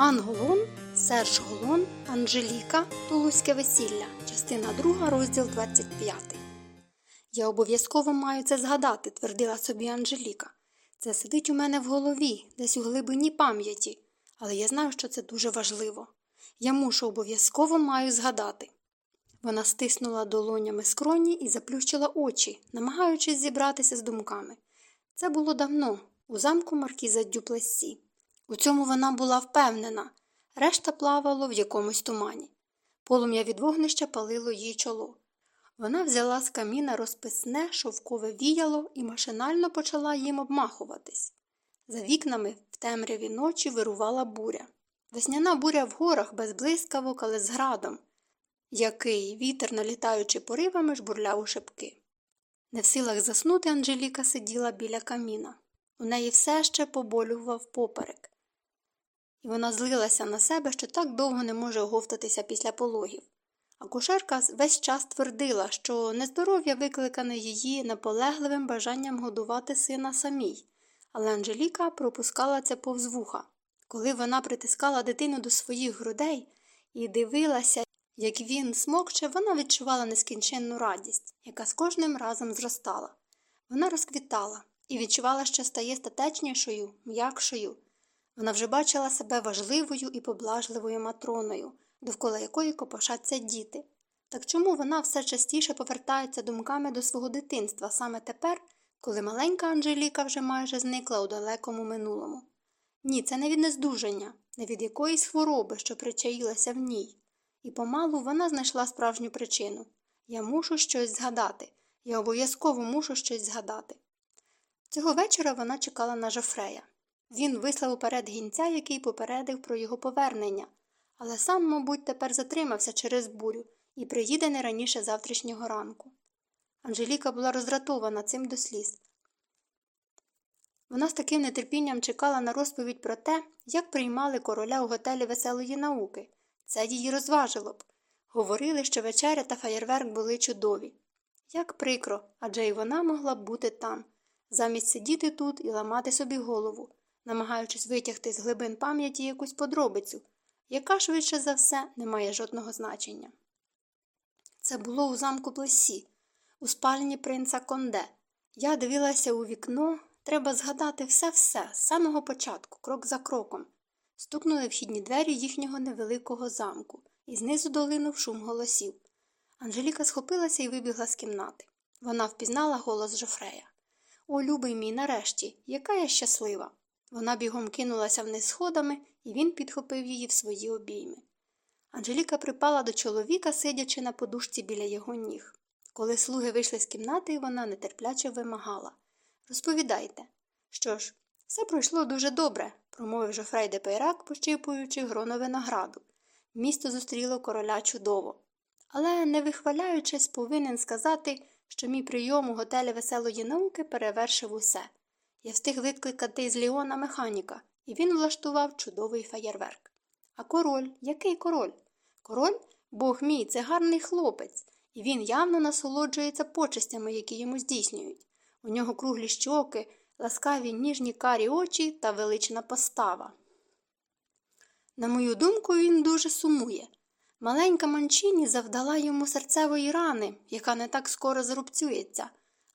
Анголон, Серж Голон, Анжеліка, Тулузьке весілля, частина 2, розділ 25. Я обов'язково маю це згадати, твердила собі Анжеліка. Це сидить у мене в голові, десь у глибині пам'яті, але я знаю, що це дуже важливо. Я мушу обов'язково маю згадати. Вона стиснула долонями скроні і заплющила очі, намагаючись зібратися з думками. Це було давно, у замку Маркіза Дюплесі. У цьому вона була впевнена, решта плавало в якомусь тумані. Полум'я від вогнища палило їй чоло. Вона взяла з каміна розписне шовкове віяло і машинально почала їм обмахуватись. За вікнами в темряві ночі вирувала буря. Весняна буря в горах без блискавок, але з градом, який вітер, налітаючи поривами, жбурляв у шипки. Не в силах заснути Анжеліка сиділа біля каміна. У неї все ще поболював поперек вона злилася на себе, що так довго не може оговтатися після пологів. А кушерка весь час твердила, що нездоров'я викликане її наполегливим бажанням годувати сина самій, але Анжеліка пропускала це повз вуха. Коли вона притискала дитину до своїх грудей і дивилася, як він смокче, вона відчувала нескінченну радість, яка з кожним разом зростала. Вона розквітала і відчувала, що стає статечнішою, м'якшою. Вона вже бачила себе важливою і поблажливою матроною, довкола якої копошаться діти. Так чому вона все частіше повертається думками до свого дитинства саме тепер, коли маленька Анжеліка вже майже зникла у далекому минулому? Ні, це не від нездужання, не від якоїсь хвороби, що причаїлася в ній. І помалу вона знайшла справжню причину я мушу щось згадати, я обов'язково мушу щось згадати. Цього вечора вона чекала на Жофрея. Він вислав уперед гінця, який попередив про його повернення, але сам, мабуть, тепер затримався через бурю і приїде не раніше завтрашнього ранку. Анжеліка була роздратована цим до сліз. Вона з таким нетерпінням чекала на розповідь про те, як приймали короля у готелі веселої науки. Це її розважило б. Говорили, що вечеря та фаєрверк були чудові. Як прикро, адже й вона могла б бути там, замість сидіти тут і ламати собі голову намагаючись витягти з глибин пам'яті якусь подробицю, яка швидше за все не має жодного значення. Це було у замку Плесі, у спальні принца Конде. Я дивилася у вікно, треба згадати все-все з самого початку, крок за кроком. Стукнули вхідні двері їхнього невеликого замку, і знизу долинув шум голосів. Анжеліка схопилася і вибігла з кімнати. Вона впізнала голос Жофрея. О, любий мій, нарешті, яка я щаслива. Вона бігом кинулася вниз сходами, і він підхопив її в свої обійми. Анжеліка припала до чоловіка, сидячи на подушці біля його ніг. Коли слуги вийшли з кімнати, вона нетерпляче вимагала Розповідайте. Що ж, все пройшло дуже добре, промовив Жофрей де Пейрак, пощипуючи гроно винограду. Місто зустріло короля чудово. Але, не вихваляючись, повинен сказати, що мій прийом у готелі веселої науки перевершив усе. Я встиг викликати з Ліона механіка, і він влаштував чудовий фаєрверк. А король, який король? Король, бог мій, це гарний хлопець, і він явно насолоджується почестями, які йому здійснюють. У нього круглі щоки, ласкаві ніжні карі очі та велична постава. На мою думку, він дуже сумує. Маленька манчині завдала йому серцевої рани, яка не так скоро зрубцюється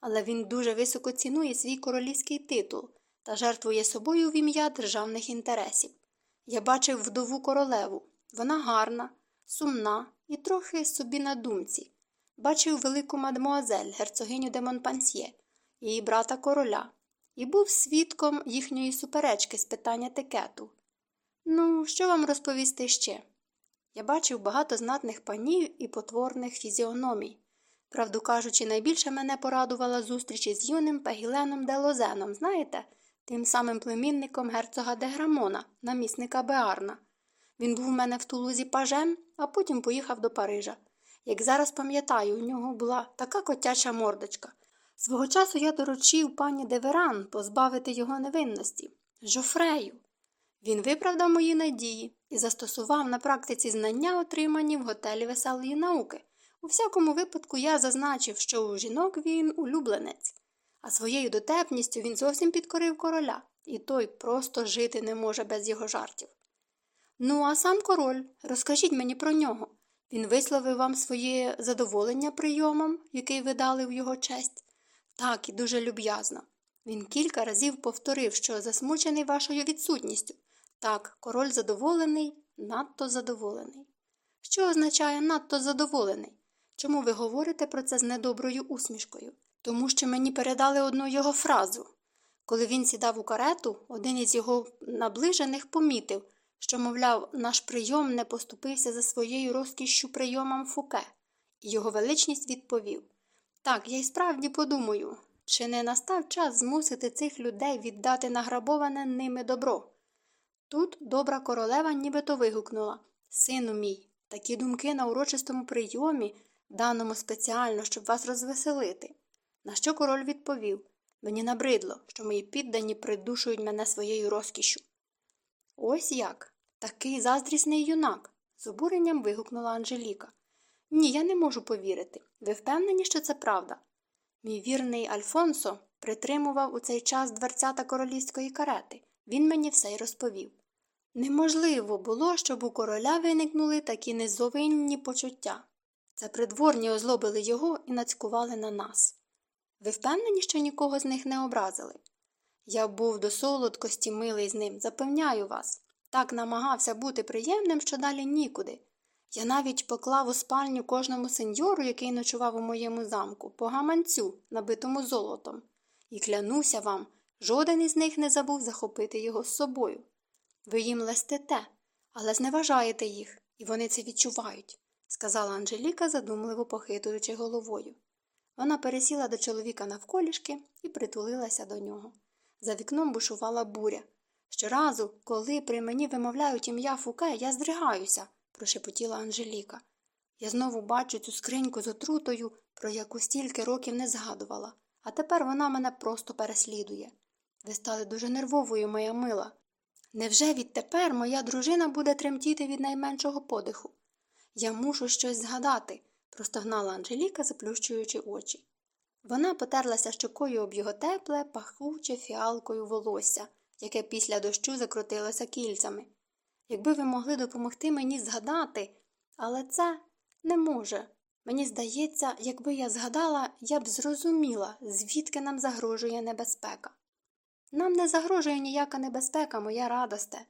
але він дуже високо цінує свій королівський титул та жертвує собою в ім'я державних інтересів. Я бачив вдову королеву. Вона гарна, сумна і трохи собі на думці. Бачив велику мадмуазель, герцогиню де Монпансьє, її брата короля, і був свідком їхньої суперечки з питання тикету. Ну, що вам розповісти ще? Я бачив багато знатних панів і потворних фізіономій. Правду кажучи, найбільше мене порадувала зустріч із юним Пегіленом де Лозеном, знаєте, тим самим племінником герцога де Грамона, намісника Беарна. Він був у мене в Тулузі пажем, а потім поїхав до Парижа. Як зараз пам'ятаю, у нього була така котяча мордочка. Свого часу я доручив пані Деверан позбавити його невинності, Жофрею. Він виправдав мої надії і застосував на практиці знання, отримані в готелі веселої науки. У всякому випадку я зазначив, що у жінок він улюбленець, а своєю дотепністю він зовсім підкорив короля, і той просто жити не може без його жартів. Ну, а сам король, розкажіть мені про нього. Він висловив вам своє задоволення прийомом, який ви дали в його честь? Так, і дуже люб'язно. Він кілька разів повторив, що засмучений вашою відсутністю. Так, король задоволений, надто задоволений. Що означає надто задоволений? Чому ви говорите про це з недоброю усмішкою? Тому що мені передали одну його фразу. Коли він сідав у карету, один із його наближених помітив, що, мовляв, наш прийом не поступився за своєю розкішшю прийомам фуке, і його величність відповів Так, я й справді подумаю, чи не настав час змусити цих людей віддати награбоване ними добро? Тут добра королева нібито вигукнула Сину мій, такі думки на урочистому прийомі, даному спеціально, щоб вас розвеселити. На що король відповів Мені набридло, що мої піддані придушують мене своєю розкішю. Ось як. Такий заздрісний юнак. з обуренням вигукнула Анжеліка. Ні, я не можу повірити. Ви впевнені, що це правда? Мій вірний Альфонсо притримував у цей час дверцята королівської карети. Він мені все й розповів. Неможливо було, щоб у короля виникнули такі незовинні почуття. Це придворні озлобили його і нацькували на нас. Ви впевнені, що нікого з них не образили? Я був до солодкості милий з ним, запевняю вас. Так намагався бути приємним, що далі нікуди. Я навіть поклав у спальню кожному сеньору, який ночував у моєму замку, по гаманцю, набитому золотом, і клянуся вам, жоден із них не забув захопити його з собою. Ви їм лестите, але зневажаєте їх, і вони це відчувають, сказала Анжеліка, задумливо похитуючи головою. Вона пересіла до чоловіка навколішки і притулилася до нього. За вікном бушувала буря. Щоразу, коли при мені вимовляють ім'я Фуке, я здригаюся, прошепотіла Анжеліка. Я знову бачу цю скриньку з отрутою, про яку стільки років не згадувала, а тепер вона мене просто переслідує. Ви стали дуже нервовою, моя мила. Невже відтепер моя дружина буде тремтіти від найменшого подиху? Я мушу щось згадати, простогнала Анжеліка, заплющуючи очі. Вона потерлася щокою об його тепле, пахуче фіалкою волосся, яке після дощу закрутилося кільцями. Якби ви могли допомогти мені згадати, але це не може. Мені здається, якби я згадала, я б зрозуміла, звідки нам загрожує небезпека. Нам не загрожує ніяка небезпека, моя радосте.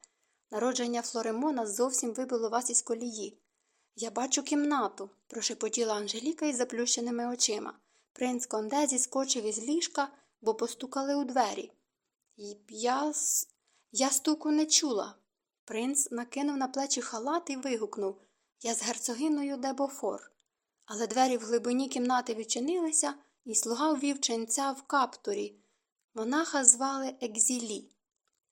Народження Флоремона зовсім вибило вас із колії. Я бачу кімнату, прошепотіла Анжеліка із заплющеними очима. Принц Конде зіскочив із ліжка, бо постукали у двері. Я я стуку не чула. Принц накинув на плечі халат і вигукнув Я з герцогиною Дебофор. Але двері в глибині кімнати відчинилися, і слуга ввів ченця в каптурі. Монаха звали Екзілі.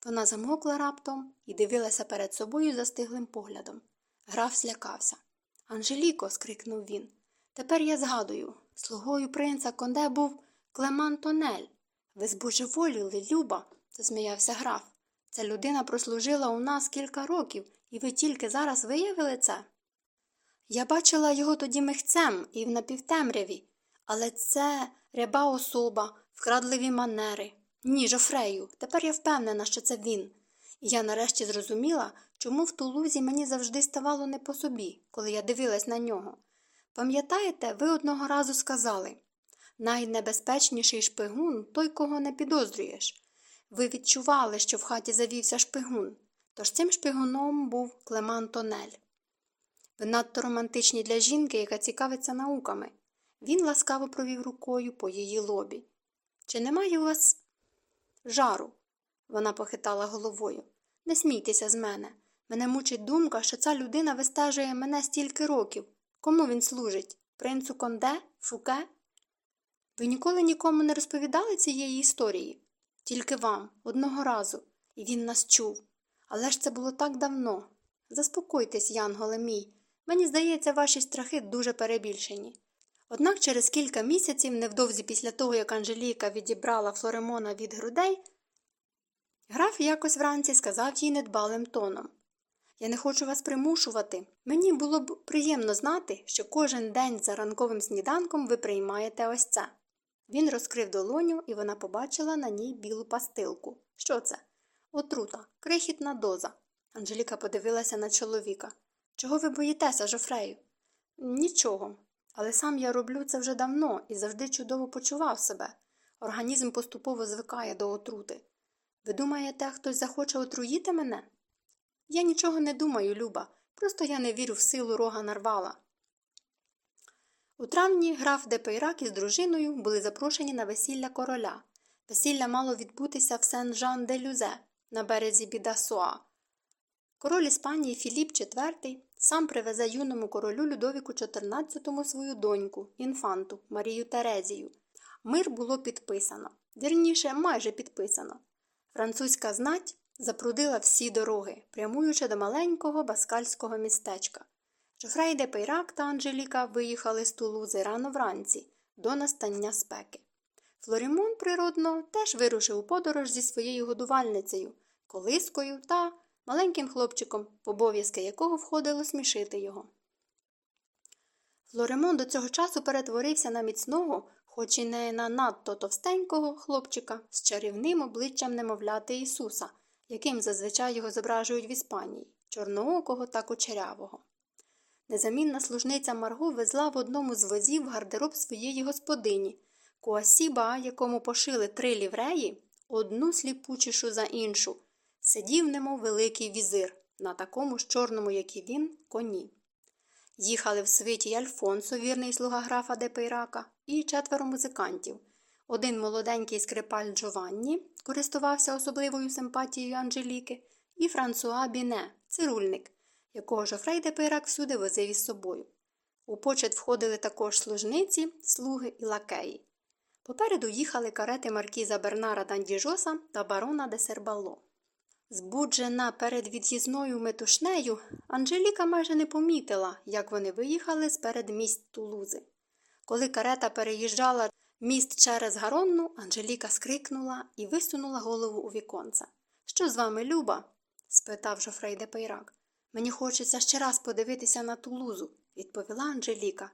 Вона замокла раптом і дивилася перед собою застиглим поглядом. Граф злякався. Анжеліко, скрикнув він. Тепер я згадую слугою принца Конде був Клеман Тонель. Ви збожеволіли, Люба, засміявся граф. Ця людина прослужила у нас кілька років, і ви тільки зараз виявили це? Я бачила його тоді михцем і в напівтемряві, але це ряба особа, вкрадливі манери. Ні, Жофрею, тепер я впевнена, що це він. Я нарешті зрозуміла, чому в тулузі мені завжди ставало не по собі, коли я дивилась на нього. Пам'ятаєте, ви одного разу сказали найнебезпечніший шпигун той, кого не підозрюєш. Ви відчували, що в хаті завівся шпигун, тож цим шпигуном був Клеман Тонель. Ви надто романтичні для жінки, яка цікавиться науками. Він ласкаво провів рукою по її лобі. Чи немає у вас жару? Вона похитала головою. Не смійтеся з мене. Мене мучить думка, що ця людина вистежує мене стільки років. Кому він служить? Принцу Конде? Фуке? Ви ніколи нікому не розповідали цієї історії? Тільки вам, одного разу, і він нас чув. Але ж це було так давно. Заспокойтесь, Янголе мій. Мені здається, ваші страхи дуже перебільшені. Однак через кілька місяців, невдовзі після того, як Анжеліка відібрала Флоремона від грудей, граф якось вранці сказав їй недбалим тоном Я не хочу вас примушувати. Мені було б приємно знати, що кожен день за ранковим сніданком ви приймаєте ось це. Він розкрив долоню, і вона побачила на ній білу пастилку. Що це? Отрута, крихітна доза. Анжеліка подивилася на чоловіка. Чого ви боїтеся, Жофрею? Нічого. Але сам я роблю це вже давно і завжди чудово почував себе. Організм поступово звикає до отрути. Ви думаєте, хтось захоче отруїти мене? Я нічого не думаю, Люба, просто я не вірю в силу рога нарвала. У травні граф де Пейрак із дружиною були запрошені на весілля короля. Весілля мало відбутися в Сен-Жан-де-Люзе на березі Бідасуа. Король Іспанії Філіп IV сам привезе юному королю Людовіку XIV свою доньку, інфанту Марію Терезію. Мир було підписано, вірніше, майже підписано. Французька знать запрудила всі дороги, прямуючи до маленького баскальського містечка. Жофрей де Пейрак та Анжеліка виїхали з Тулузи рано вранці, до настання спеки. Флорімон, природно, теж вирушив у подорож зі своєю годувальницею, колискою та маленьким хлопчиком, в обов'язки якого входило смішити його. Флоремон до цього часу перетворився на міцного, хоч і не на надто товстенького хлопчика з чарівним обличчям немовляти Ісуса, яким зазвичай його зображують в Іспанії, чорноокого та кучерявого. Незамінна служниця Марго везла в одному з возів гардероб своєї господині, Куасіба, якому пошили три лівреї, одну сліпучішу за іншу, сидів, немов великий візир, на такому ж чорному, як і він, коні. Їхали в свиті Альфонсо, вірний слуга графа де Пейрака, і четверо музикантів. Один молоденький скрипаль Джованні користувався особливою симпатією Анжеліки, і Франсуа Біне, цирульник, якого Жофрей де Пейрак всюди возив із собою. У почет входили також служниці, слуги і лакеї. Попереду їхали карети маркіза Бернара Дандіжоса та барона де Сербало. Збуджена перед від'їзною метушнею, Анжеліка майже не помітила, як вони виїхали з передмість Тулузи. Коли карета переїжджала міст через Гаронну, Анжеліка скрикнула і висунула голову у віконце. Що з вами, Люба? спитав Жофрей де Пейрак. Мені хочеться ще раз подивитися на Тулузу, відповіла Анжеліка.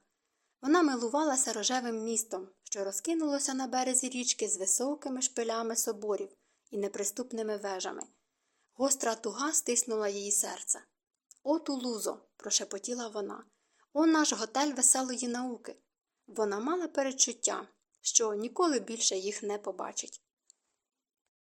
Вона милувалася рожевим містом, що розкинулося на березі річки з високими шпилями соборів і неприступними вежами. Гостра туга стиснула її серце. О, Тулузо, прошепотіла вона, о наш готель веселої науки. Вона мала перечуття, що ніколи більше їх не побачить.